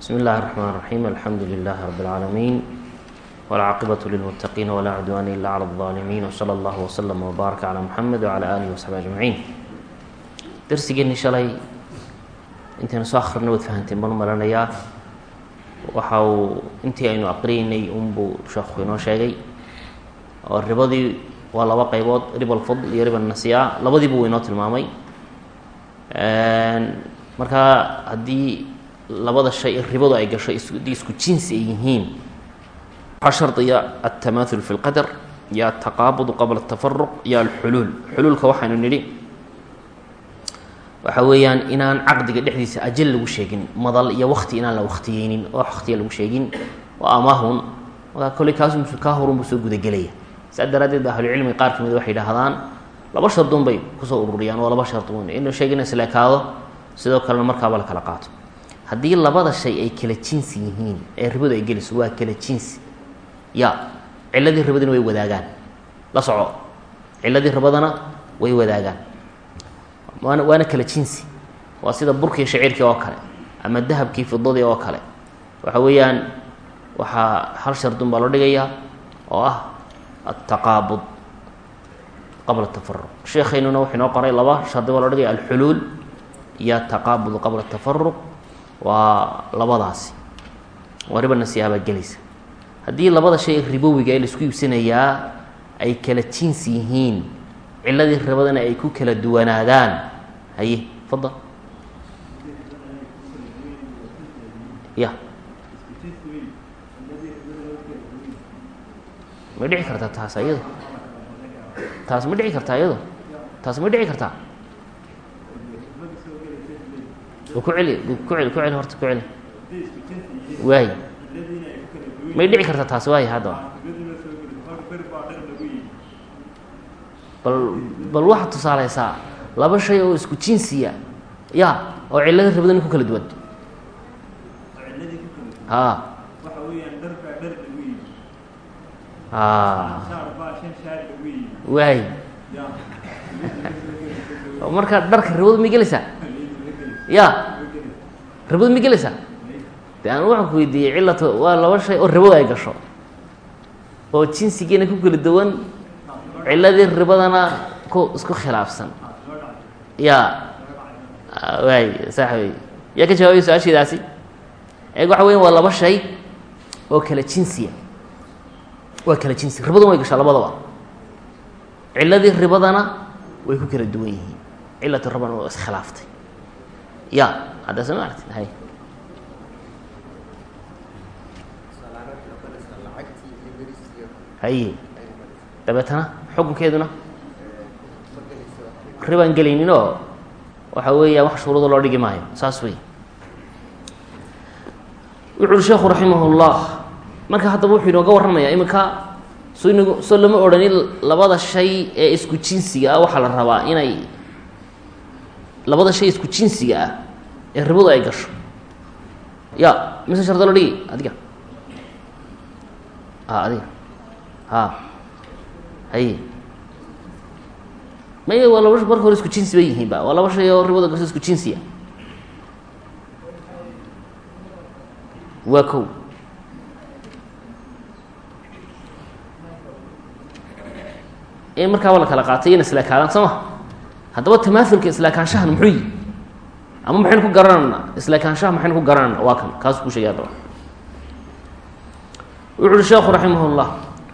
بsم الlh الرحمن الرحيم الحمdu لله رب العاalمين والcاaqبة للمتقين ولا عدوان إلا على الظالمين وصلى الله وسلم وbارك على محمد وعلى آله وصحبه أجمعين dersigeeni shalay intaynu soo akhrina waad fahanteen baan maranayaa waxa uu intii aynu aqriyeynay unbuu sheekhu inoo sheegay oo ribadii waa laba qeybood riba alfadl iyo riba nasiya labadiiba uu inoo tilmaamay markaa haddii labada shay ribadu ay gasho haddii isku jinsi ay yihiin. Waxaa shardiya altamaathul fi lqadar iyo altaqaabud qabla atafaruq iyo alxuluul xuluulka waxaynu nidhi waxa weeyaan inaan caqdiga dhexdiisa ajal lagu sheegin madal iyo wakti inaan la waktiyeynin oo waktiya lagu sheegin amaahun markaa kolley kaasu kaa horunbuu soo gudagelaya. Saa daraaddeed ba ahlucilmiga qaar ka mid waxay idhahdaan laba shardun bay ku soo ururiyaan waa laba shardun inuu sheegina isleekaado sidoo kalena markaaba la kala qaato haddii labada shay ay kala jinsi yihiin ee ribadu ay geliso waa kala jinsi. Ya ciladii ribadina way wadaagaan. La soco. Ciladii ribadana way wadaagaan. Waana waana kala jinsi. Waa sida burkii shaciirkii oo kale ama dahabkii fidadii oo kale. Waxa weeyaan waxaa hal shardun baa loo dhigayaa oo ah altaqaabud qabla tafaruq sheekheynuna wuxuu inoo qoray laba shardi baa loo dhigaya alxuluul iyo ataqaabud qabla tafaruq waa labadaasi. Waa riba nasiyaabaa gelaysa. Haddii labada shay ribowiga ee la isku iibsanayaa ay kala jinsi yihiin ciladii ribadana ay ku kala duwanaadaan haye fadal ya. Ma dhici kartaa taas iyado taas ma dhici kartaa iyado taas ma dhici kartaa ku celi ku celi ku celi horta ku celi. Waay may dhici kartaa taas waay hadda bal bal waxaad tusaaleysaa laba shay oo isku jinsiya ya oo cilada ribadana ku kala duwan. A waay markaa dharka ribadu ma gelaysaa ya. Ribadu ma gelaysaa? De aan waxaan ku weydiiyey cilata waa laba shay oo ribadu ay gasho. Oo jinsigeena ku kala duwan ciladii ribadana ku isku khilaafsan. Ya. Waay sax wey yaa ka jawaabay su'aasheedaasi eeg waxa weyan waa laba shay oo kala jinsiya waa kala jinsi. Ribaduna way gashaa labadaba. Ciladii ribadana way ku kala duwan yihiin. Cilatu ribana waa iskhilaaftay ya hadda soo ma aragtid hay haye dabeetana xukunkeeduna ribaan gelaynin oo waxa weeya wax shuruudo loo dhigi maayo saas wey wuxu sheekhu raximah اllah marka haddaba wuxuu inooga warramayaa iminka so ina soo lama odhanin labada shay ee isku jinsiga ah waxaa la rabaa inay labada shay isku jinsiga ah ee ribadu ay gasho. Ya mise sharda loo dhigi adiga. A adiga. A haye may waa laba marka hore isku jinsi bay yihiin ba. Waa laba shay oo ribada gasho isku jinsiya waa kow. In markaaba la kala qaatay ina islaakaadaan soo ma haddaba tamaaulka islaakaanshahan muxuu yihi ama maxaynu ku garanayna islaakaanshaha maxaynu ku garanayna waa kan kaasuu ku sheegay haddaba. Wuxu uhi sheekhu raximah اllah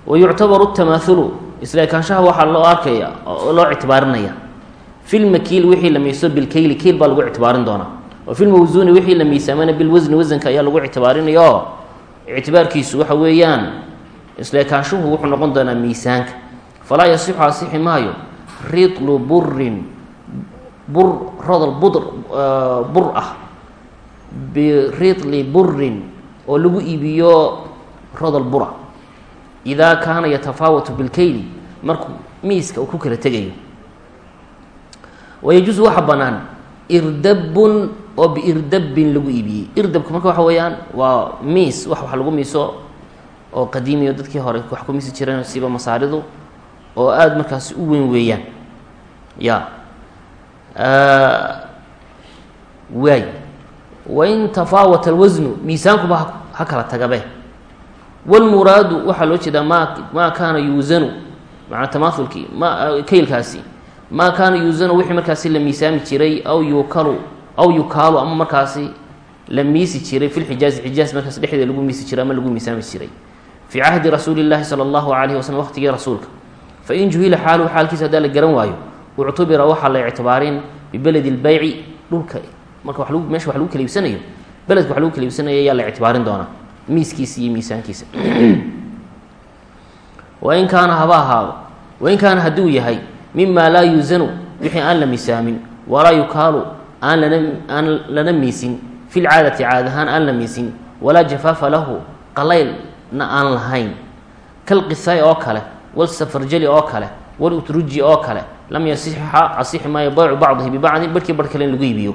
wayuctabaru tamaahulu islaakaanshaha waxaa loo arkaya oo loo ictibaarinaya. Fi lmakiil wixii la miiso bilkeyli keyl baa lagu ictibaarin doonaa. Wa fi lmawsuuni wixii la miisaamana bilwasni wasanka ayaa lagu ictibaarinaya oo ictibaarkiisu waxa weeyaan islaakaanshuhu wuxuu noqon doonaa miisaanka. Falaa yasixu asixi maayo ridlu burin bur rodol bud bur ah. Biridli burin oo lagu iibiyo rodol bura idaa kaana yatafaawatu bilkeyli markuu miiska uu ku kala tegayo. Wayajuusu waxa bannaan irdabun oo biirdabin lagu iibiyey irdabka marka waxa weeyaan waa miis wax wax lagu miiso oo qadiimiyo dadkii hore wax ku miisi jireen siba masaaridu oo aada markaasi u weyn weeyaan. Ya. Waay. Wain tafaawata alwasnu miisaankuba ha kala tagabe. Wاlmuraadu waxaa loo jeedaa ma maa kaana yuusanu macanaa tamaaulkii ma kaylkaasi. Maa kaana yuusanu wixii markaasi la miisaami jiray aw yukalu aw yukaalu ama markaasi la miisi jiray fi lxijaazi xijaaz markaas dhexdeeda lagu miisi jiray ama lagu miisaami jiray. Fii cahdi rasuuli llahi sala allahu alayhi waslm waqtigii rasuulka fain juhila xaaluhu xaalkiisa haddaa la garan waayo uctubira waxaa la ictibaarin bibeledi lbeyci dhulka marka wa meesha wax lagu kala iibsanayo beledka wax lagu kala iibsanayo ayaa la ictibaarin doonaa miiskiisa iyo miisaankiisa wain kaana haba ahaado wain kaana hadduu yahay mima laa yuusanu wixii aan la miisaamin walaa yukaalu aan lana aan lana miisin fi lcaadati caad ahaan aan la miisin walaa jafaafa lahu qalaylna aan lahayn kalqisaay oo kale walsafarjali oo kale walutruji oo kale lam yasixa asixi maayo baycu bacdihi bibacdin barhkii barh kale in lagu iibiyo.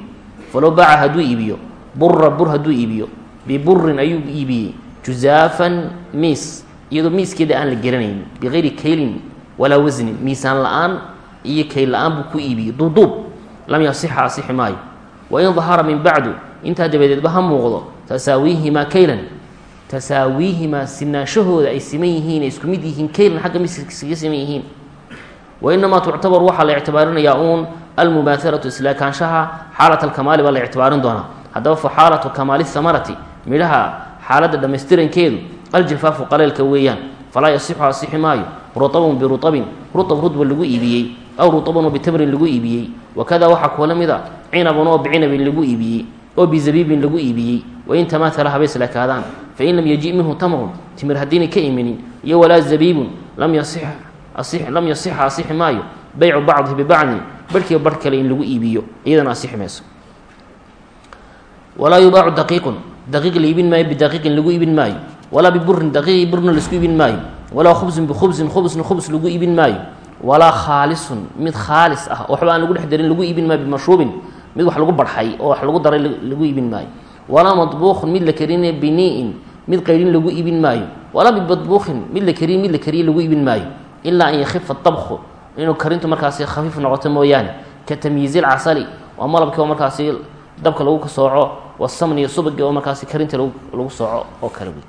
Falow baaca hadduu iibiyo bura bur hadduu iibiyo biburin ayuu iibiyey juzaafan miis iyadoo miiskeeda aan la geranayn bigayri kaylin walaa wasnin miisaan la'aan iyo kayl la'aan buu ku iibiyey duuduub lam yasixa asixi maayo. Wain dahara min bacdu intaa dabadeedba ha muuqdo tasaawiihimaa kaylan tasaawiihimaa sinaanshahooda ay siman yihiin isku mid yihiin kaylan xagga miiska iskaga siman yihiin. Wainamaa tuctabaru waxaa la ictibaarinayaa uun almumaahalatu islaakaanshaha xaalat alkamaali baa la ictibaarin doonaa. Haddaba fa xaalatu kamaali hamarati midhaha xaaladda dhammaystirankeedu aljafaafu qaleelka weeyaan falaa yasixu asixi maayo. Rutabun birutabin rutab rudba lagu iibiyey aw rutabun oo bitamrin lagu iibiyey. Wakada waxaa kuwa mid a cinabun oo bicinabin lagu iibiyey oo bizabiibin lagu iibiyey. Wain tamaathala habay islaakaadaan fain lam yaji minhu tamrun timir haddiinay ka iminin iyo walaa zabiibun lam lam yasixa asixi maayo baycu bacdihi bibacdin barhkiiba barh kale in lagu iibiyo iyadana asixi mayso walaa yubaacu daqiiqun daqiiq la iibin maayo bidaqiiqin lagu iibin maayo walaa biburin daqiiqi burna la isku iibin maayo walaa khubsin bikhubsin khubsna khubs lagu iibin maayo walaa khaalisun mid khaalis ah waxba aan lagu dhex darin lagu iibin maayo bimashruubin mid wax lagu barxay oo wax lagu daray lagu iibin maayo walaa madbuuqun mid la karine biniin mid qayrin lagu iibin maayo walaa bimadbuuqin mid la kariye mid la kariye lagu iibin maayo ilaa an yakhifa dabku inuu karintu markaasi khafiif noqoto mooyaane. Ka tamyiizil casali waa malabkii oo markaasi dabka lagu sooco wasamni iyo subagi oo markaasi karinta lagu sooco oo kale wey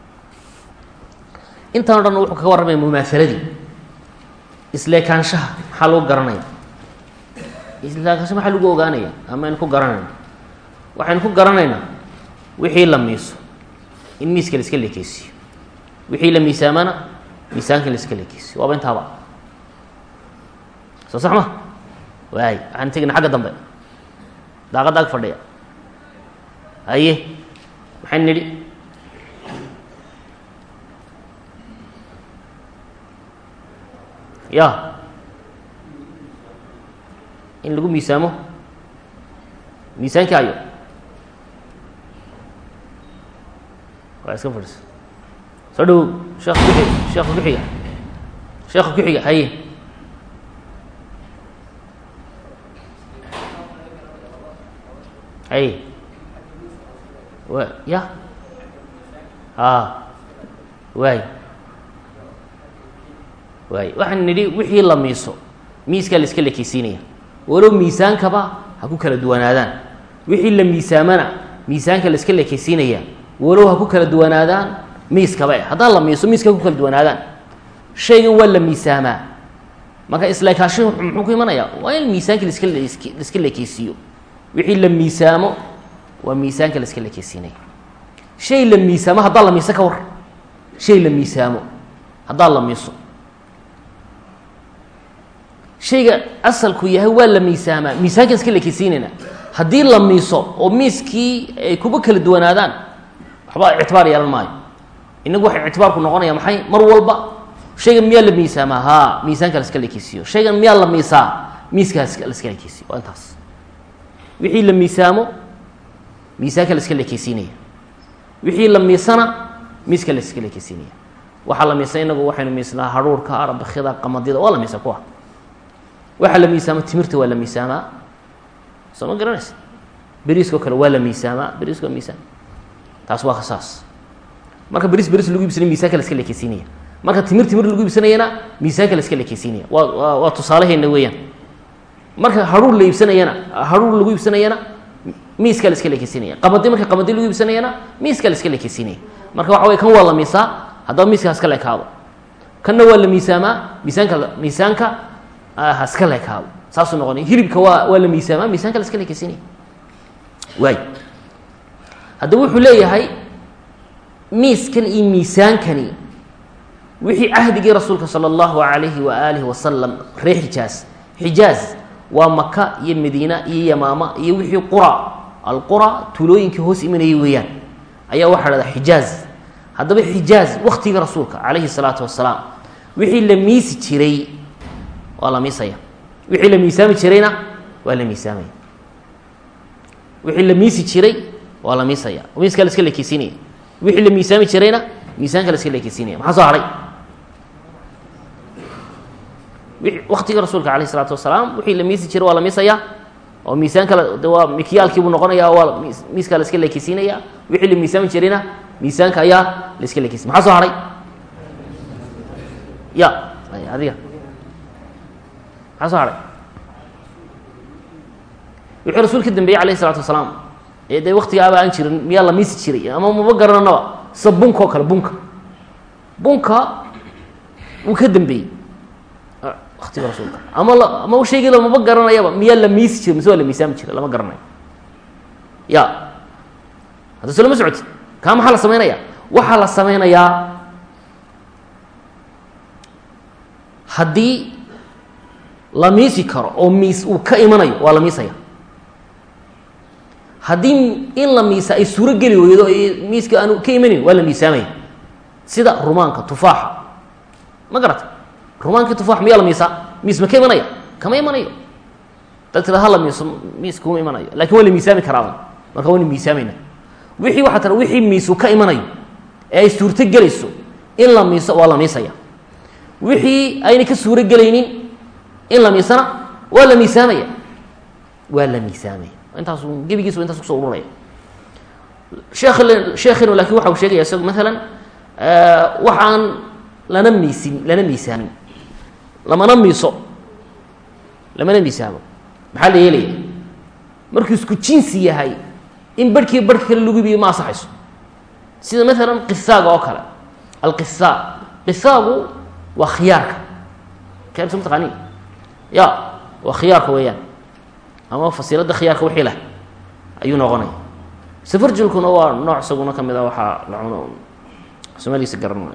intan o dhan wuxuu kaga warramaya mumaahaladii isleekaanshaha maxaa lagu garanaya isleekaanshaha maxaa lagu ogaanaya ama aynu ku garanayna waxaynu ku garanaynaa wixii la miiso in miiska la iska leekeysiiyo wixii la miisaamana miisaanka la iska leekeysiyo waaba intaaba soo sax ma? Waay waxaan tegina xagga dambe. Daaqadda ag fadhiya. Haye maxayn nidhi. Ya. In lagu miisaamo miisaankii waa iska fadhiso soo dhawow sheekh kuxig sheekha kuxiga sheekha kuxiga haye. Haye. Wa ya? A waay. Waay. Waxaan nidhi wixii la miiso miiskaa la iska lekeysiinaya walow miisaankaba ha ku kala duwanaadaan. Wixii la miisaamana miisaanka la iska lekeysiinaya walow ha ku kala duwanaadaan miiskaba eh haddaan la miiso miiska ha ku kala duwanaadaan. Shaygan waa la miisaamaa. Marka isleekaasho muxuu ku imanayaa waa in miisaankii laska laiska lekeysiiyo wixii la miisaamo waa miisaanka la iska lekeysiinaya shay la miisaamo haddaan la miiso ka war. Shay la miisaamo haddaan la miiso. Shayga asalku yahay waa la miisaamaa. Miisaankan iska lekeysiinayna haddii la miiso oo miiskii ay kuba kala duwanaadaan waxba ictibaar yeelan maayo. Inagu waxa ictibaarku noqonaya maxay? Mar walba shaygan miyaa la miisaamaa haa miisaanka la iska lekeysiiyo shaygan miyaa la miisaa? Miiskaa la iska lekeysiyo waa intaas. Wixii la miisaamo miisaanka la iska lekeysiinaya wixii la miisana miiska la iska lekeysiinaya waxaa la miisa inagu waxaynu miisnaa haruurka arabakida qamadida waa la miisa kuwa? Waxaa la miisaama timirta waa la miisaamaa soo ma garanaysa? Beriiskao kale waa la miisaamaa beriiska waa miisaam taas waa khasaas. Marka beris beris lagu iibsanay miisaanka la iska lekeysiinaya. Marka timir timir lagu iibsanayana miisaanka la iska lekeysiinaya. Waa waa waa tusaalaheena weeyaan. Marka haruur la iibsanayana haruur lagu iibsanayana miiskaa la iska lekeysinaya qamadi marka qamadi lagu iibsanayana miiskaa la iska lekeysinaya marka waxa wey kan waa la miisaa haddaba miiska haska lekaado kanna waa la miisaamaa miisaanka miisaanka haska lekaado saasuu noqonay hilibka waa waa la miisaamaa miisaanka la iska lekeysinaya waay haddaba wuxuu leeyahay miiskan iyo miisaankani wixii cahdigii rasuulka sala allahu alayhi wa aalihi wasalam reer xijaaz. Xijaaz waa maka iyo madiina iyo yamaama iyo wixii qura. Alqura tuulooyinkii hoos imanayay weeyaan. Ayaa waxaa dhahdaa xijaaz. Haddaba xijaaz waktigii rasuulka calayhi salaatu wasalaam wixii la miisi jiray waa la miisaya. Wixii la miisaami jirayna waa la miisaamaya. Wixii la miisi jiray waa la miisaya. Miiskaa la iska lekeysiinaya wixii la miisaami jirayna miisaanka la iska lekeysiinaya maxaa soo haray? Waktigii rasuulka alayh isalaatu wasalaam wixii la miisi jiray waa la oo miisaanka de waa mikyaalkiibuu noqonaya waa miiskaa la iska lekeysiinaya wixii la miisaami jirayna miisaanka ayaa la iska lekeysiy maxaa soo haray? Ya adiga. Maxaa soo haray? Wixii rasuul ka wasalaam ee dee waktigaaba aan jirin miyaa la miisi jiray? Ama maba garananaba? Sida bunka oo kale bunka. Bunka wuu ka dambeeyey. Watiga rasuulka ama la ama u sheegayba maba garanayaba? Miyaa la miisi jiray? Mise waa la miisaami jiray? Lama garanayo ya. Hadda so lama socotid kaa maxaa la sameynaya? Waxaa la sameynayaa haddii la miisi karo oo miis uu ka imanayo waa la miisaya haddii in la miisa ay suuro geli weydo miiska aanu ka imanin waa la miisaamaya. Sida rumaanka tufaaxa. Ma garata? Rumaankii tufaax miyaa la miisaa? Miis ma ka imanaya? Kama imanayo. Dad tira hala miiso miis kuma imanayo. Lakin waa la miisaami karaaba marka waynu miisaamayna wixii waxaa tira wixii miisu ka imanayo ee ay suurto gelayso in la miiso waa la miisaya. Wixii ayna ka suuro gelaynin in la miisana waa la miisaamaya. Waa la miisaamaya intaas gebigiis intaas ku soo ururaya sheekh sheekhinu laakiin waxa uu sheegaya isagu maalan waxaan lana miisin lana miisaamin lamana miiso. Lamana miisaamo maxaa la yeelaya markuu isku jinsi yahay in barhkii barhka kale lagu ibiyo ma asaxayso sida maalan qisaaga oo kale. Alqisaa. Qisaagu waa khiyaarka. Khiyaarka ma taqaaniin ya waa khiyaarka weeyaan ama fasiilada khiyaarka wixii leh ayuu noqonaya safarjulkuna waa nooc isaguna ka mid a waxaa la cuno soomaaligiisa garan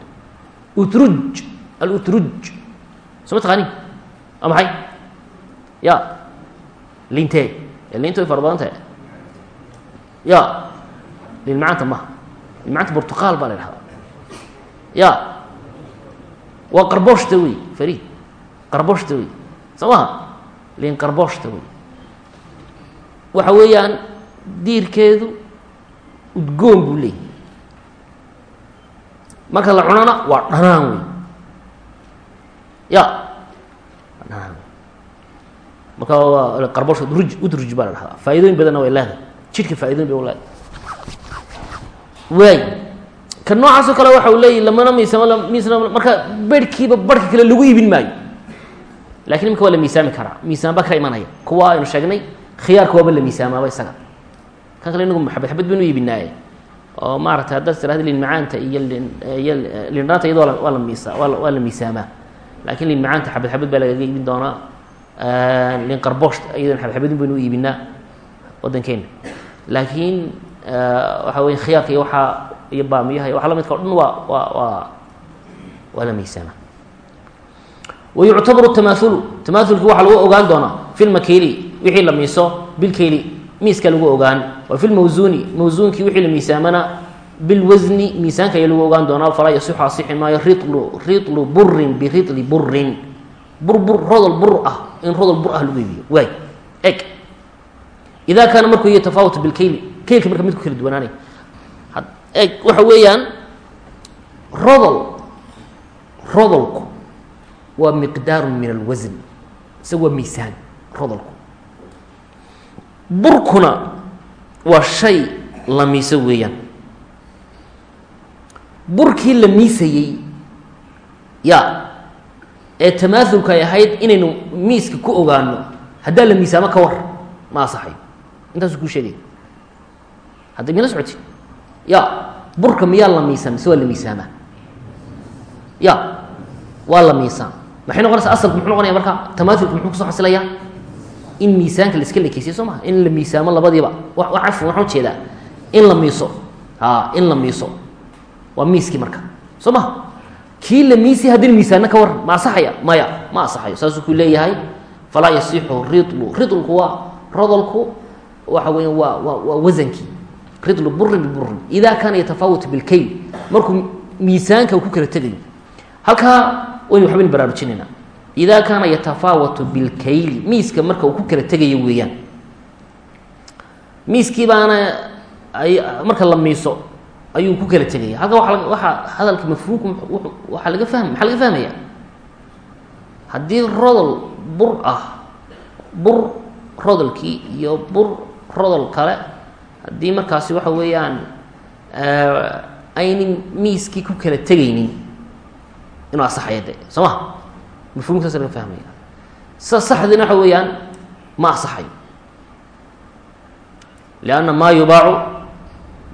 utruj alutruj soo ma taqaaniin? Waa maxay? Ya. Lintee. Linta way fara badan tahay. Ya. Lin macaanta maha lin baa la dhahdaa ya. Waa qarbooshta wey farid qarbooshta wey soo maha lin qarbooshta wey waxa weeyaan diirkeedu udgoon buu leeyahy marka la cunana waa dhanaan wey ya. Waa marka waa qarbooshka udruj baa la dhahdaa. Faaidooyin badanna way leedahay. Jidhka faa'idoyin bay leedahay. Waay ka noocaasoo kale waxa uu leeyahy lamana miisamo miisna marka berhkiiba barhka kale lagu iibin maayo. Lakin imika waa la miisaami karaa. Miisaan baa ka imanaya. Kuwa aynu sheegnay khiyaarka la miisaamaaba isaga. Kan kale inagu xabad xabad baynu iibinaaye. Oo maarata haddaad tirahda lin macaanta iyo iyo lindhaanta iyado waa la miisa waa la miisaamaa. Lakin lin macaanta xabad xabad baa lagaga iibin doonaa. Lin qarboosh iyadana xabad xabadin baynu iibinaa waddankeena. Laakiin waxa wey khiyaarka iyo waxaa iyo baamiyaha iyo waxa lamidka o dhan waa waa waa waa la miisaamaa. Wayuctabaru tamaulu tamaaulki waxaa lagu ogaan doonaa fi lmakiili wixii la miiso bilkeyli miiska lagu ogaan. Wa fi lmawsuuni mawsuunkii wixii la miisaamana bilwasni miisaanka lagu ogaan doonaa. Falaa yasixu asixi maayo rilu ritlu burin biritli burin bur bur rodol bur ah in rodol bur ah lagu iibiyo. Waay eg ida kaana markuu yatafaawat bilkeyli keylka marka midku kala duwanaanay. Eg waxa weeyaan rodol rodolku waa miqdaaru min alwasn isaga waa miisaan rodolku burkuna waa shay la miiso weeyaan. Burkii la miisayey ya ee tamaaulka ay ahayd inaynu miiska ku ogaano haddaa la miisaamo ka war ma asaxayo intaasuu kuu sheegaya hadda mila socoti? Ya burka miyaa la miisaan mise waa la miisaamaa? Ya waa la miisaan. Maxay noqonaysaa asalku muxuu noqonaya marka tamaulku muxuu ku soo xasilayaa in miisaanka la iska lekeysiyo soo maha? In la miisaamo labadiiba? Cafwan waxaan u jeedaa in la miiso. A in la miiso. Waa miiskii marka. Soo kii la miisi haddii miisaanna ka waran ma asaxaya maya ma asaxayo saasuu ku leeyahay falaa yasixu ridlu. Ridlku waa rodolku waxa weya waa waa waa ridlu burin biburin ida kaana yatafaawat bilkayl. Markuu miisaanka ku kala tegayo. Halkaa waynu waxbaynu baraarujinaynaa ida kaana yatafaawatu bilkayli miiska marka uu ku kala tegayo weeyaan miiskii baana ay marka la miiso ayuu ku kala tegaya halka waa waxaa hadalka mafhuumku waxaa laga fahm maxaa laga fahmaya haddii rodol bur ah bur rodolkii iyo bur rodol kale haddii markaasi waxa weeyaan aynin miiskii ku kala tegaynin inuu asaxaya de soo ma mafhumka saas laga fahmaya sa saxdiina waxa weeyaan ma asaxayo lianna maa yubaacu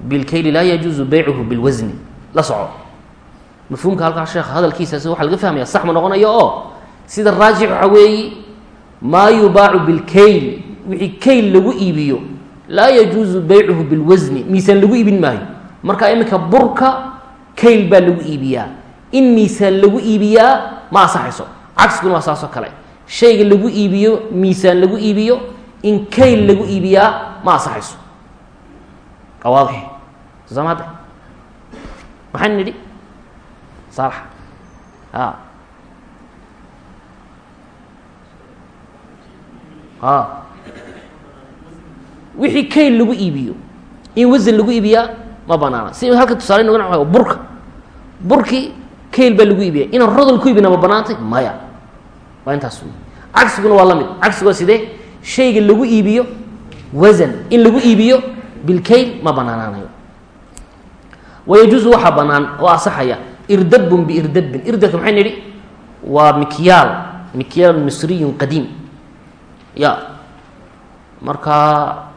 bilkayli laa yajuuzu beycuhu bilwasni la soco mafhuumka halkaa sheekh hadalkiisaas waxaa laga fahmaya sax ma noqonayo oo sida raajix waxa weeye maa yubaacu bilkayl wixii kayl lagu iibiyo laa yajuuzu beycuhu bilwasni miisaan lagu iibin maayo marka iminka burka kayl baa lagu iibiyaa in miisaan lagu iibiyaa ma asaxayso cagsiguna waa saasoo kale. Shayga lagu iibiyo miisaan lagu iibiyo in kayl lagu iibiyaa ma asaxayso waa waadix. Hadda maxaan nidhi? Saalax. A a wixii kayl lagu iibiyo in wasan lagu iibiyaa ma banaana. Si halka tusaale noga na burka. Burkii kayl baa lagu iibiya inaan rodol ku iibina ma banaantay? Maya waa intaas wey cagsiguna waa la mid. Cagsigu waa sidee? Shayga lagu iibiyo wasan in lagu iibiyo bilkayl ma banaanaanayo. Wayajuusu waxaa banaan oo asaxaya irdabun biirdabin irdabka maxay nidhi? Waa mikyaal mikyaal misriyun qadiim. Ya. Markaa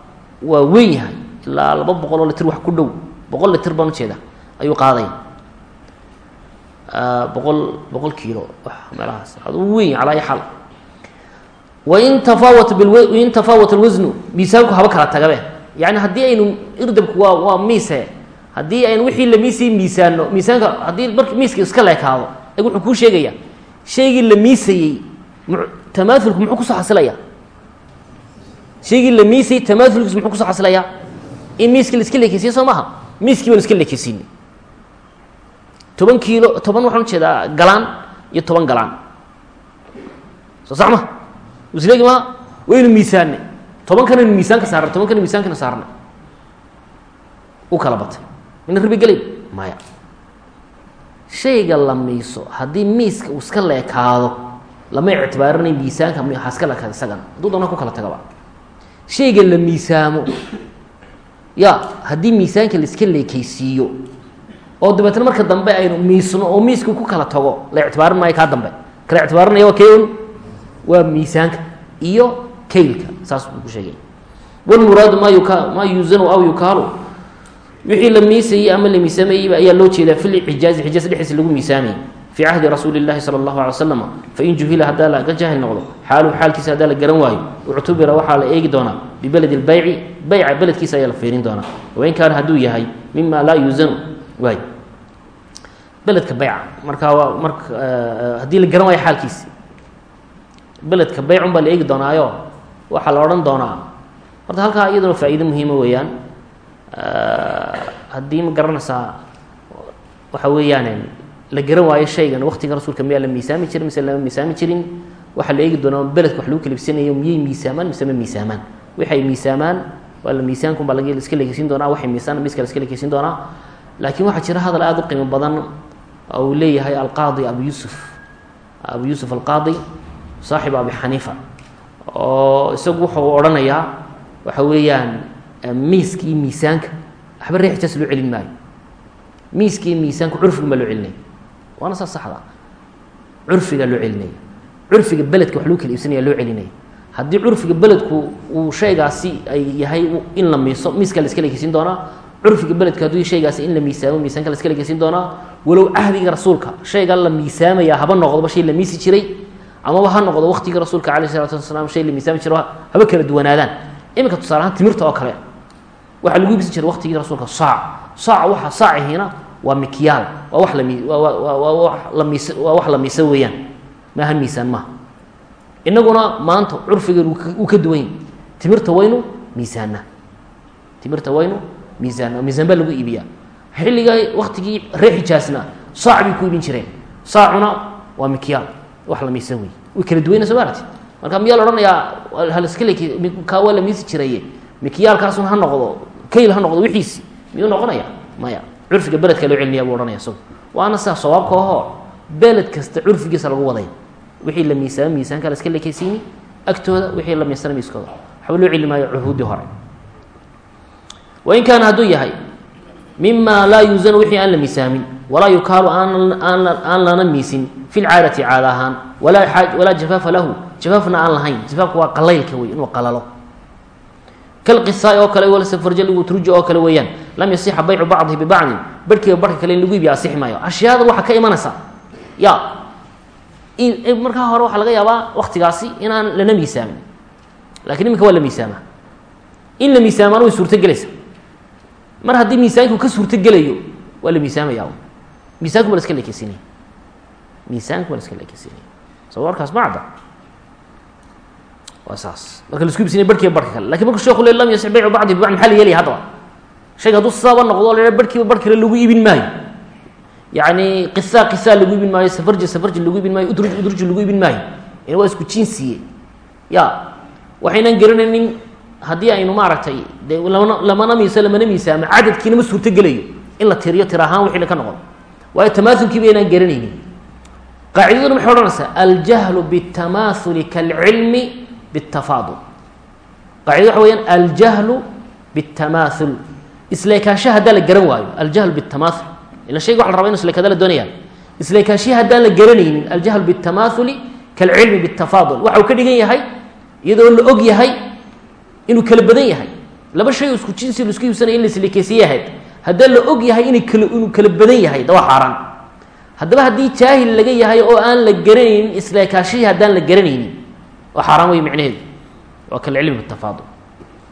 waa weyn yahay. Ilaa laba boqol oo litr wax ku dhow. Boqol litr baan ujeeda ayuu qaadaya boqol boqol kiilo. Meelahaas. Weyn calaa ay xaal wain tafaawat bin tafaawat alwasnu miisaanku haba kala tagabe. Yani haddii aynu irdabku waa waa miise haddii aynu wixii la miisay miisaano miisaanka haddii mark miiska iska leekaado wuxuu kuu sheegaya shaygii la miisayey tamaaulku muxuu ku soo xasilaya? Shaygii la miisayey tamaaulkiis muxuu ku soo xasilayaa in miiskii la iska leekeysiye soo maaha? Miiskii baan iska leekeysiinay toban kiilo toban waxaan u jeedaa galaan iyo toban galaan. Soo sax ma? Isleegi maa waynu miisaanay. Tobankanaynu miisaanka saarnay tobankana miisaankana saarnay. U kala batay. Mina ribi gelay maya. Shayga la miiso haddii miiska uu iska leekaado lama ictibaarinay miisaanka ha iska leekaado isagana hadduu doona ku kala tagaba shayga la miisaamo ya haddii miisaanka la iska leekeysiiyo oo dabeetna marka dambe aynu miisno oo miiska ku kala tago la ictibaarin maayo kaa dambe. Kala ictibaarinaya waa keun waa miisaanka iyo kaylka saas buu ku sheegay. Walmuraadu ma yuka maa yuusanu aw yukaalu. Wixii la miisayey ama la miisaamayeyba ayaa loo jeedaa fi lxijaazi xijaaz dhexdiisa lagu miisaamayey fii cahdi rasuuli llahi sala allahu alay wasalam fain juhila haddaa laga jaahil noqdo xaaluhu xaalkiisa haddaa la garan waayo uctubira waxaa la eegi doonaa bibaledi lbayci bayca beledkiisa ayaa la fiirin doonaa. Wain kaana hadduu yahay mima laa yuusanu waay beledka bayca markaa waa marka haddii la garan waayo xaalkiisi. Beledka baycun baa la eegi doonaayo. Waxaa la odhan doonaa. Horta halkaa iyaduna faa'iido muhiima weeyaan haddii ma garanaysaa waxa weeyaan la garan waayo shaygan waktiga rasuulka miyaa la miisaami jirin mise lama miisaami jirin waxaa la eegi doonaa beledka wax lagu kalibsanayo miyay miisaamaan mise ma miisaamaan? Waxay miisaamaan waa la miisaankunbaa lag iska lekeysiin doonaa waxay miisaan miiska la iska lekeysiin doonaa laakiin waxaa jira hadal aada u qiimo badan oo uu leeyahay alqaadi abu yuusuf abu yuusuf alqaadi saaxib abi xaniifa oo isagu wuxuu odhanayaa waxa weeyaan miiska iyo miisaanka waxba ree xijaas loo celin maayo. Miiska iyo miisaanka curfiga baa loo celinaya waana saas saxda curfigaa loo celinaya curfiga beledka wax lagu kala iibsanaya loo celinaya haddii curfiga beledku uu shaygaasi ay yahay in la miiso miiska la iska lekeysiin doonaa curfiga beledka hadduu shaygaasi in la miisaamo miisaanka la iska lekeysiin doonaa walow cahdiga rasuulka shayga la miisaamaya haba noqdoba shay la miisi jiray amaba ha noqdo waqtigii rasuulka caleyh isalaatu wasalaam shay la miisaami jiro haba kala duwanaadaan. Iminka tusaale ahaan timirta oo kale waxaa lagu ibsan jiray waqtigii rasuulka saac. Saac waxa saacihiina waa mikyaal waa wax lami waa wax la miisa weeyaan. Maaha miisaan maaha inaguna maanta curfigeenu uu ka duwan timirta waynu miisaana timirta waynu miisaana miisaan baa lagu iibiyaa. Xilliga waktigii ree xijaasna saac bay ku iibin jireen. Saacuna waa mikyaal wax la miisa wey way kala duwayna soo maarati marka miyaa la odhanayaa halaskale kaa waa la miisi jiraye mikyaalkaasun ha noqdo kayl ha noqdo wixiisi. Miyuu noqonaya? Maya. Curfiga beledka loo celiniyaa buu ohanaya isagu waana sidaa sawaabka ahoo beled kasta curfigiisa lagu waday. Wixii la miisaamo miisaanka la iska lekeysiini agtooda wixii la miisana miiskooda. Waxba loo celi maayo cuhuuddii hore wain kaana hadduu yahay mima laa yuusanu wixii aan la miisaamin walaa yukaalu aan lana miisin fi lcaadati caada ahaan walaa jafaafa lahu jafaafna aan lahayn jafaafka waa qalaylka wey inuu qalalo. Kalqisaai oo kale walsafarjaligu turji oo kale weeyaan lam yasixa baycu bacdihi bibacdin barhkiiba barhka kale in lagu iibiya asixi maayo. Ashyaada waxaa ka imanaysa ya markaa hore waxaa laga yaabaa waktigaasi inaan lana miisaamin. Lakin iminka waa la miisaamaa. In la miisaamaana way suurtogelaysa mar haddii miisaanku ka suurtogelayo waa la miisaamaya miisaanku ba la iska lekeysinaya miisaanku ba la iska lekeysinaya warkaas ma cadda. Waa saas. Marka la isku ibsinay barhkiiba barhka kale. Lakin marku sheku le yasix baycu bacdi bibacdi maxaa la yeelaya haddaba shayga hadduu sidaaba noqdo la barhkiiba barh kale lagu iibin maayo. Yani qisa qisa lagu ibin maayo safarji safarji lagu ibin maayo udruj udruj lagu ibin maayo. Waa isku jinsiye ya waxaynan garanaynin haddii aynu maaragtay de lamana miisa lamana miisaamo cadadkiina ma in la tiriyo tir ahaan wixii ka noqdo. Waayo tamaaulkii ba aynaan garanaynin. Qaacidaduna maxay odhanaysaa? Aljahlu bitamaauli kalcilmi bitafaadul qacidada waxa weyaan aljahlu bitamaaul isleekaanshaha haddaa la garan waayo aljahlu bitamaaul ila shayga waxa la raba inu isleekada la doonaya. Isleekaanshiha haddaan la garanaynin aljahl bitamaauli kalcilmi bitafaadul waxa ka dhigan yahay iyadoo la og yahay inuu kala badan yahay. Laba shay oo isku jinsi la isku iibsanaya in la isleekeysiye ahayd. Haddii la og yahay inay kal inuu kala badan yahay da waa xaaraan. Haddaba haddii jaahil laga yahay oo aan la garanaynin isleekaashihii haddaan la garanaynin waa xaaraan wey macnaheedu waa kalcilmi bitafaadul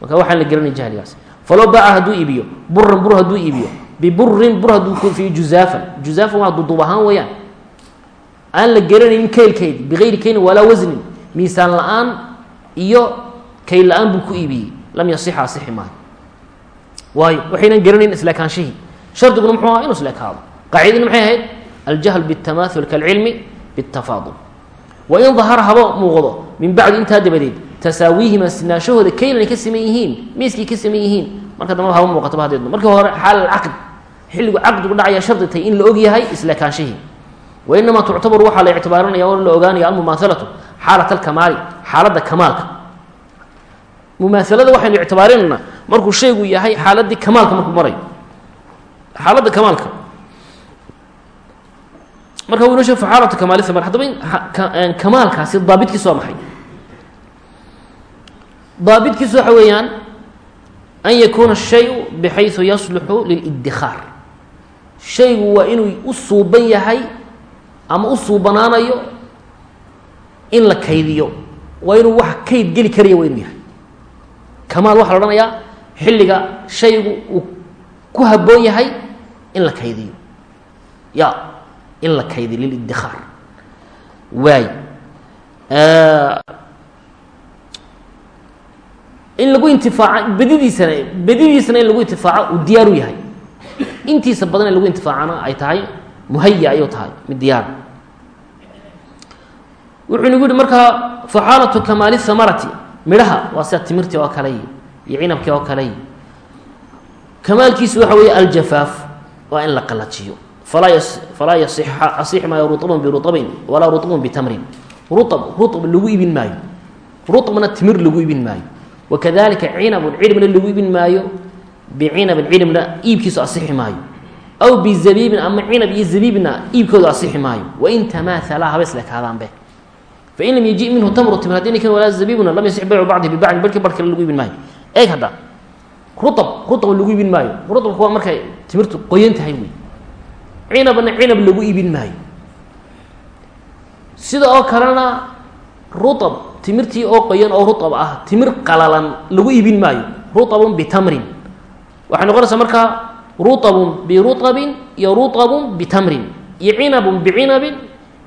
marka waxaan la garanayn jahligaas. Faloo baaca hadduu iibiyo buran bur hadduu iibiyo biburin bur hadduu kufiyo juzaafan. Juzaafan waa duduub ahaan weeyaan. Aan la garanaynin kaylkeedi bigayri kaylin walaa wasnin miisaan la'aan iyo kayl la'aan buu ku iibiyey. Lam yasixa asixi maayo. Waayo waxaynan garanayn isleekaanshihii shardiguna muxuu ahaa inu isleekaado qaacidadina maxay ahayd? Aljahl bitamaaul kalcilmi bitafaadul wain dahara haba muuqdo min bacdi intaa dabadeed tasaawiihima sinaashahooda kaylan ay ka saman yihiin miiskay ka saman yihiin marka dambaba haba muuqataba hadeedno markii hore xaal alcaqd xilligu caqdigu dhacaya shardi in la og yahay isleekaanshihii wainamaa tuctabaru waxaa la ictibaarinaya la ogaanaya almumaahalatu xaalat alkamaali xaaladda kamaalka mumaasalada waxaynu ictibaarinayna markuu shaygu yahay xaaladii kamaalka markuu marayo xaaladda kamaalka. Marka wuu inoo sheeg faxaalatu kamaali kamaalkaasi daabitkiisu waa maxay? Daabitkiisu waxa weeyaan an yakuuna shayu bixayu yasluxu lilidikhaar shaygu waa inuu u suuban yahay ama u in la kaydiyo. Waa inuu wax kayd geli karaya waa inuu yahay kamaal waxaa la odhanayaa xilliga shaygu uu ku habboon yahay in la kaydiyo. Ya in la kaydiyo lilidikhaar waay. In lagu intifaaca bedidiisana bedidiisana in lagu intifaaco uu diyaar u yahay. Intiisa badan in lagu intifaacana ay tahay muhaya ayuu tahay mid diyaar. Wuxuu nagu yihi markaa faxaalatu kamaali hamarati midhaha waa sida timirtii oo kale iyo cinabkii oo kale kamaalkiisu waxa weeye aljafaaf waa in la qalajiyo. Falaa falaa yaixa asixi maayo ruabun walaa ruabun bitamrin ruab ruab lagu ibin maayo. Ruabna timir lagu ibin maayo. Wakadalika cinabun cilibna lagu ibin maayo. Bicinabin cilibna iibkiisu asixi maayo. Aw bizabiibin ama cinab iyo zabiibna iibkoodu asixi maayo. Wain tamaala haba islekaadaanbe fain lam yaji minhu tamru timir haddii ninkan walaa zabibuna lam yasix baycu bacdi bibacdi barhkii bar kale lagu iibin maayo eeg hadda ruab ruab lagu iibin maayo ruabka waa markay timirtu qoyan tahay wey cinabna cinab lagu iibin maayo sida oo kalena ruab timirtii oo qoyan oo ruab ah timir qalalan lagu iibin maayo ruabun bitamrin waxay noqonaysaa markaa ruabun biruabin iyo ruabun bitamrin iyo cinabun bicinabin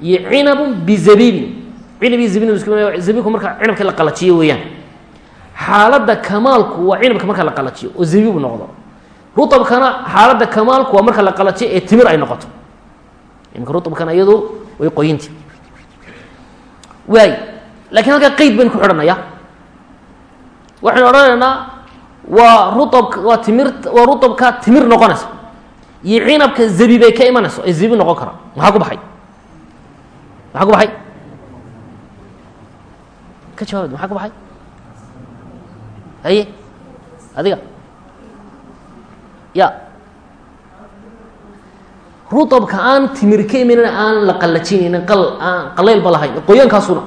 iyo cinabun bizabibin cinab iyo marka cinabka la qalajiyo weeyaan. Xaaladda kamaalku waa cinabka marka la qalajiyo oo zabibu noqdo. Ruabkana xaaladda kamaalku waa marka la qalajiyo ee timir ay noqoto. Imika ruabkana iyadu way qoyinti. Waay lakiin halkaa qeyd baynu ku xidhanaya waxaynu odhanaynaa waa ruabka waa timir waa ruabka timir noqonaysa. Iyo cinabka zabibay ka imanayso ee zabiib noqon kara. Maxaa ku baxay? Maxaa ku baxay ka jawaabd maxaa ku baxay? Haye adiga. Ya. Ruabka aan timir ka imanayna aan la qalajinaynin qal aan qalaylba lahayn qoyaankaasuna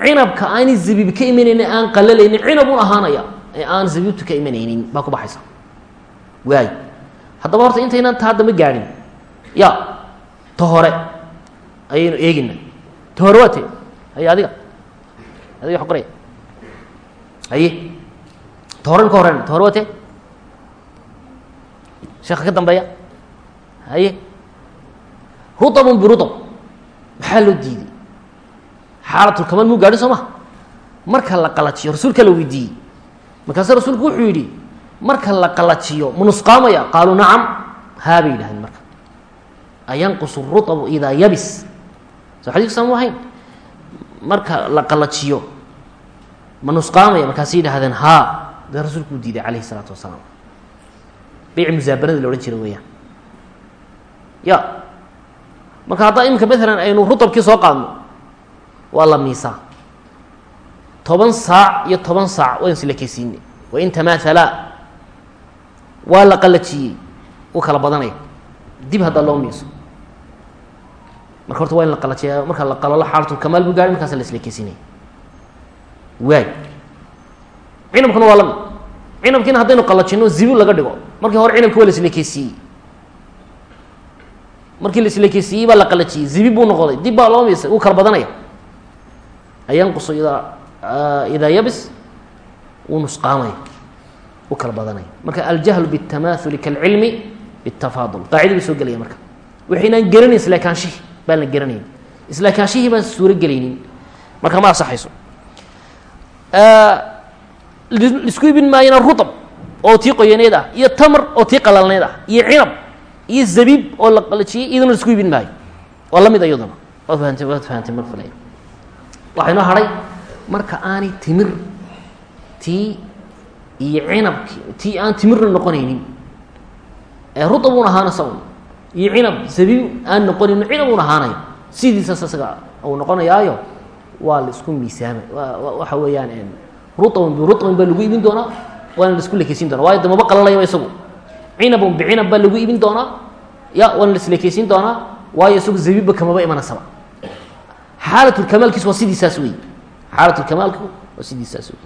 cinabka aan zabiib ka imanaynin aan qalalaynin cinabun ahaanaya ee aan zabiibtu ka imanaynin baa ku baxaysa. Waay. Haddaba horta intaynaan ta hadda ma gaadhin ya. Ta ayaynu eegina ta hore adiga adiga wa qoraya haye ta horen ka horeyna ta hore waa te sheeka ka dambeeya haye ruabun biruab maxaa loo diiday xaalatulkamal muu gaadhin soo ma marka la qalajiyo rasuulka la weydiiyey markaase rasuulku wuxuu yidhi marka la qalajiyo ma nusqaamaya qaaluu nacam haa bay yidhahdeen marka ayanqusu ruabu yabis soo ahayn marka la qalajiyo ma nusqaamaya markaasay yidhahdeen haa dee rasuulku uu diiday calayhi isalaatu wasalaam. Beyc musaabanada la odhan jira weeyaan. Ya marka haddaa iminka maalan aynu rutabkii soo qaadno waa la miisaa. Toban saac iyo toban saac waan islakeysiine wain tamaathalaa waa la qalajiyey. Uu kala badanaya dib haddaa loo miiso marka horta waa in la qalajiya marka la qalalo xaalatulkamaal buu gaari markaasa la islakeysinaya waay. Cinabkuna waa la mid cinabkiina haddaynu qalajino zibu laga dhigo. Markii hore cinabki waa la islakeysiiyey markii la islakeysiiyey baa la qalajiyey. Zibi buu noqday. Dib baa loo miisay. Uu kala badanaya ayanqusu idaa yabis wuu nusqaamaya u kala badanaya marka aljahlu biاtamaahuli kaalcilmi biاtafaadul qaacida soo gelaya marka. Waxaynaan geranayn islaakaanshihii baan la geranayn islaakaanshihii baan suuro gelaynin marka ma asaxayso lisku ibin maayana rutab oo tii qoyaneed ah iyo tamr oo tii qalalneed ah iyo cinab iyo zabiib oo la qalajiyey iyaduna lisku ibin maayo. Waa la mid iyaduna. Waad fahamtay waad fahamtay mar filay waxaa inoo hadhay marka aanay timir tii iyo cinabki tii aan timirna noqonaynin ee rutab un ahaana sawn iyo cinab. Zabiib aan noqonaynin cinab un ahaanayo sidiisas isaga uu noqonayaayo waa la isku miisaamay. Waxa weeyaan ruabun biruabin baa lagu iibin doonaa waana la isku lekeysiin doona waayo damaba qalalayaba isagu. Cinabun bicinab baa lagu iibin doonaa ya waana la islekeysiin doonaa. Waayo isagu zabiibba kamaba imanasaba xaalatulkamaalkiisu waa sidiisaas wey xaalatulkamaalku waa sidiisaas wey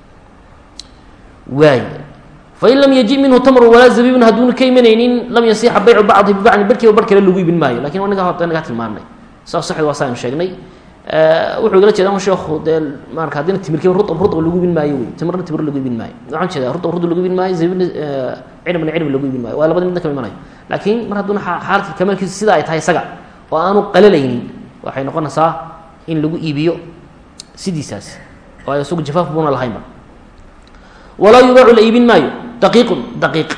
waay fain lam yaji minhu tamru walaa zabiibun hadduuna ka imanaynin lam yasixa baycu bacdi bibacdin barkiiba bar kale lagu iibin maayo laakiin inagaa tilmaanay saas saxd waa saaynu sheegnay wuxuu igala jeeda sheekhu dee maarka haddina timirkiiba ruab ruab lagu ibin maayo wey timirna timir lagu ibin maayo waxaan jeeda ruab ruab lagu ibin maayo zabibna cinabna cinab lagu ibin maayo waa labada midna kama imanayo laakiin mar hadduuna xaaladka kamaalkiisa sida ay tahay isaga oo aanu qalalaynin waxay noqonaysaa in lagu iibiyo sidiisaas waayo isagu jafaaf buuna lahaynba walaa yubaacu la iibin maayo daqiiqun daqiiq.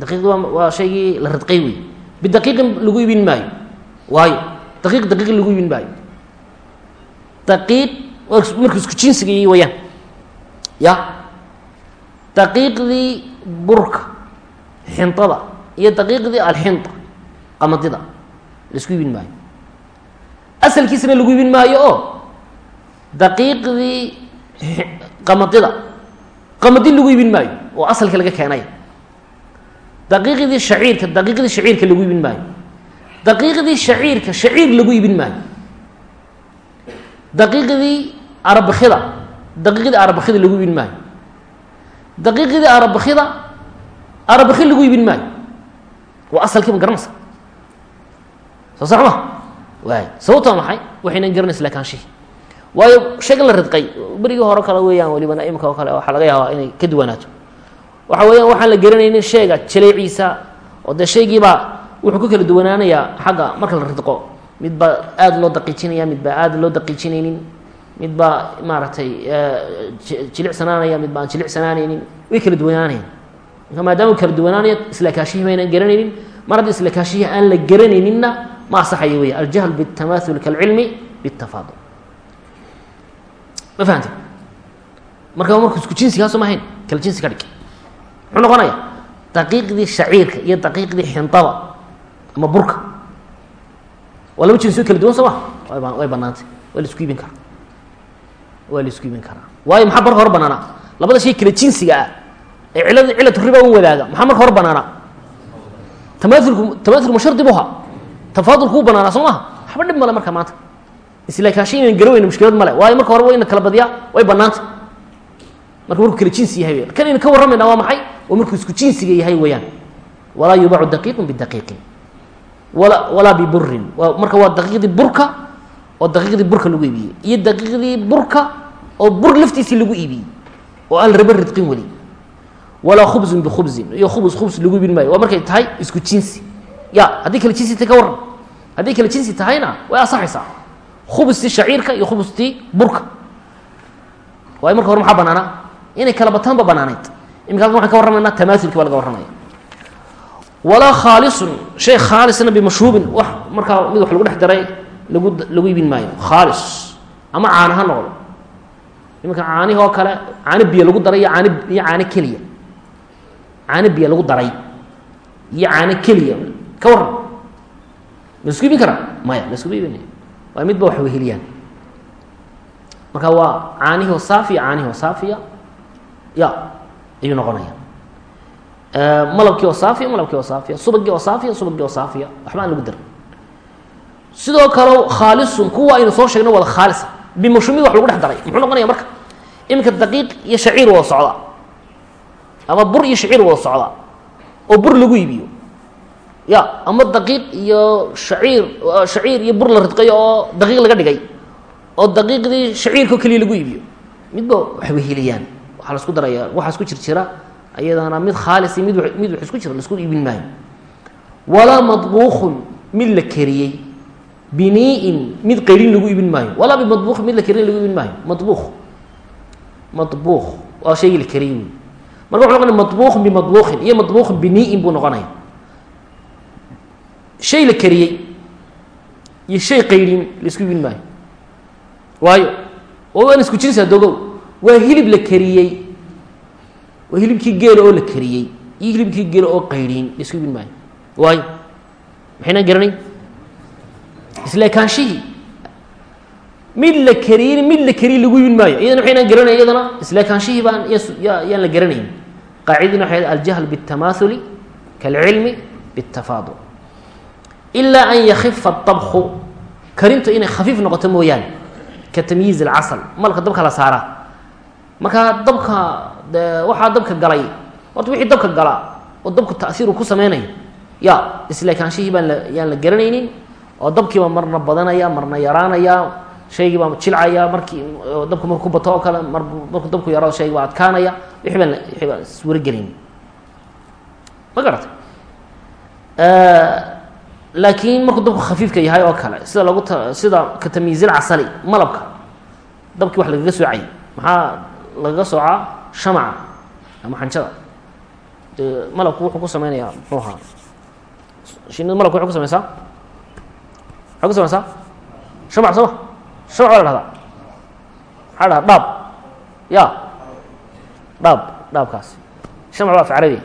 Daqiiqdu waa shaygii la radqay wey bidaqiiqin lagu iibin maayo. Waayo daqiiq daqiiq lagu iibin maayo. Daqiiq marka isku jinsiga iyo wayaan. Ya? Daqiiqdii burka xintada iyo daqiiqdii alxinta qamadida la isku iibin maayo. Asalkiisana lagu iibin maayo oo daqiiqdii qamadida qamadi lagu iibin maayo oo asalka laga keenay. Daqiiqdii shaciirka daqiiqdii shaciirka lagu iibin maayo. Daqiiqdii shaciirka shaciir lagu iibin maayo. Daqiiqdii arabakida daqiiqdii arabakida lagu iibin maayo. Daqiiqdii arabakida arabaki lagu iibin maayo. Waa asalkii ma garanaysa? Soo sax ma? Waay. Sababtaa maxay? Waxaynan garanaysa laakaanshihii waayo shaygan la ridqay. Berigii hore kale weeyaan welibana imika oo kale waxaa laga yaabaa inay ka duwanaato. Waxa weeyaan waxaan la garanaynin sheega jaleeciisa oo dee shaygiibaa wuxuu ku kala duwanaanayaa xagga marka la ridqo. Mid baa aada loo daqiijinaya mid baa aada loo daqiijinaynin mid baa maaragtay jilicsanaanaya mid baa aan jilicsanaanaynin way kala duwanaanayan marka maadaama kala duwanaanaya islaakaashihii maynan garanaynin. Mar haddii islaakaashihii aan la garanayninna ma asaxayo weya aljahl biاtamathul kaalcilmi bاtafaadul ma fahamte marka marku isku jinsigaaso ma ahayn kala jinsi ka dhig muxuu noqonaya daqiiqdii shaciirka iyo daqiiqdii xindaba ama burka. Waa laba jinsi kala duwan soo ma? Way banaantay waa la isku iibin karaa. Waa la isku iibin karaa. Waayo maxaa marka hore banaanaa labada shay kala jinsiga ah ee cilad cilatu riba un wadaaga maxaa marka hore banaanaa tamaulku tamaulku ma shardi buha tafaadulku u soo maha waxba dhib male marka maanta islaakaasha inaan gara weyna mushkilad male waayo marka hore wa ina kala badiyaa way banaantay marka markuu kala jinsi yahay kan aynu ka warramayna waa maxay? Waa markuu isku jinsiga yahay weeyaan. Walaa yubacu daqiiqun bidaqiiqin wala walaa biburin marka waa daqiiqdii burka oo daqiiqdii burka lagu iibiyey. Iyo daqiiqdii burka oo bur laftiisii lagu iibiyey. Oo aan raba ridqin weli. Walaa khubzun bikhubzin iyo khubus khubs lagu iibin maayo. Waa markay tahay isku jinsi. Ya haddii kala jinsi tahay ka warran. Hadday kala jinsi tahayna way asaxaysaa khubustii shaciirka iyo khubustii burka waayo marka hore maxaa banaanaa inay kala bataanba banaanayd imikaas waxaan ka warramaynaa tamaaulki baa laga warramaya walaa khaalisun shay khaalisna bimashhuubin wax markaa mid wax lagu dhex daray lagu lagu iibin maayo khaalis ama caano ha noqdo iminka caanihi oo kale caano biyo lagu daray iyo caano iyo caano keliya caano biyo lagu daray iyo caano keliya ka warran ma isku iibin karaa maya la iskuma iibinaya waa midba wax weheliyaan marka waa caanihii oo saafiya caanihii oo saafiya ya ayuu noqonaya malabkii oo saafiya malabkii oo saafiya subagii oo saafiya subagii oo saafiya waxba aan lagu darin. Sidoo kale khaalisun kuwa aynu soo sheegno wada khaalisa. Bimashumid wax lagu dhex daray. Muxuu noqonaya marka? Iminka daqiiq iyo shaciir wada socda ama bur iyo shaciir wada socda oo bur lagu iibiyo ya ama daqiiq iyo shaciir shaciir iyo bur la ridqayo oo daqiiq laga dhigay. Oo daqiiqdii shaciirko keliya lagu iibiyo. Midba wax weheliyaan waxaa lasku daraya waxaa isku jir jira ayadana mid khaalisi mid mid wax isku jira la isku iibin maayo. Walaa madbuuqun mid la kariyey biniin mid qayrin lagu iibin maayo. Walaa bimadbuuqin mid la kariyin lagu iibin maayo. Madbuuq madbuuq waa shaygii la kariyey wey marka wuxu noqonaya madbuuqun bimadbuuqin iyo madbuuqun biniin buu noqonaya shay la kariyey iyo shay qayrin la isku iibin maayo. Waayo oo waan isku jinsi adogow waa hilib la kariyey waa hilibkii geela oo la kariyey iyo hilibkii geela oo qayriin la isku iibin maayo. Waayo maxaynaan garanayn? Isleekaanshihii mid la kariyin mid la kariyi lagu iibin maayo. Iyadana waxaynaan garanay iyadana isleekaanshihii baan yaan la garanayn. Qaacidina waxay aljahl biاtamaauli kaalcilmi biاtafaadul ilaa an yakifa اطabku karintu inay khafiif noqoto mooyaane ka tamyiiz alcasal malka dabka la saaraa markaa dabka waxaa dabka galay horta wixii dabka galaa oo dabku taiiru ku sameynaya ya isleekaanshihii baan yaan la garanaynin oo dabkiiba marna badanaya marna yaraanaya shaygii baa jilcaya markii dabku marku bato oo kale dabku yaraado shaygi baa adkaanaya wixii baan wixii baan iswaragelin ma garata laakiin markuu dabku khafiifka yahay oo kale sida lagu sida ka tamyiizil casali malabka dabkii wax lagaga soocayay maxaa lagaga soocaa? Shamaca ama xanjada. Dee malabku wuxuu ku sameynayaa muxuu ahaa? Shinida malabka waxay ku sameysaa maxay ku sameysaa shamac soo ma? Shamac baa la dhahdaa. Dhahaa dhaab. Ya dhaab dhaabkaasi shamac baa af carabiya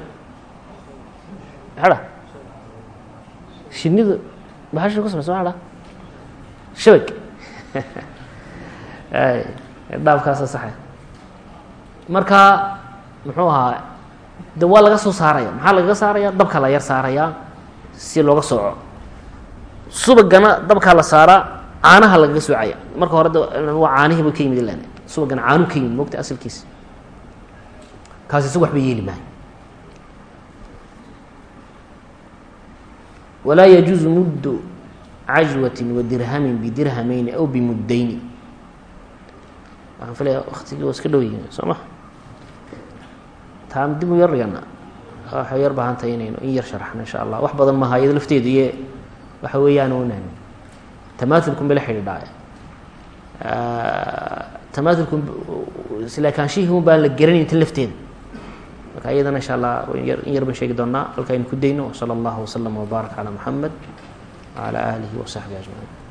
maxaa dhaha shinidu bahasha ku sameysa maa shabag dhaabkaasa saxa marka muxuu ahaa de waa laga soo saaraya maxaa lagaga saaraya dabka la yar saarayaa si looga sooco subagana dabkaa la saaraa caanaha lagaga soocaya marka hore waa caanihiiba ka yimid ilan subagan caanu ka yimid mogta asalkiisa kaasi isagu waxba yeeli maayo walaa yajuuzu muddu cajwatin wa dirhamin bidirhamayni aw bimuddayni waxaan filaya waktigii waa iska dhow yihiin soo ma? Taa dib u yar dhigana waxay yar baahan tahay inaynu in yar sharaxno insha allah. Wax badan maaha iyado lafteedu iyo waxa weeyaan onan tamaatulkun bay la xidhiidhaa tamaatulku islaakaanshihii un baan la garanayn tan lafteeda marka iyadana insha allah in yar baan sheegi doonaa halka aynu ku dayno wsala allahu waslama wbaarak calaa muxamed wacalaa aalihi wasaxbihi ajmaciin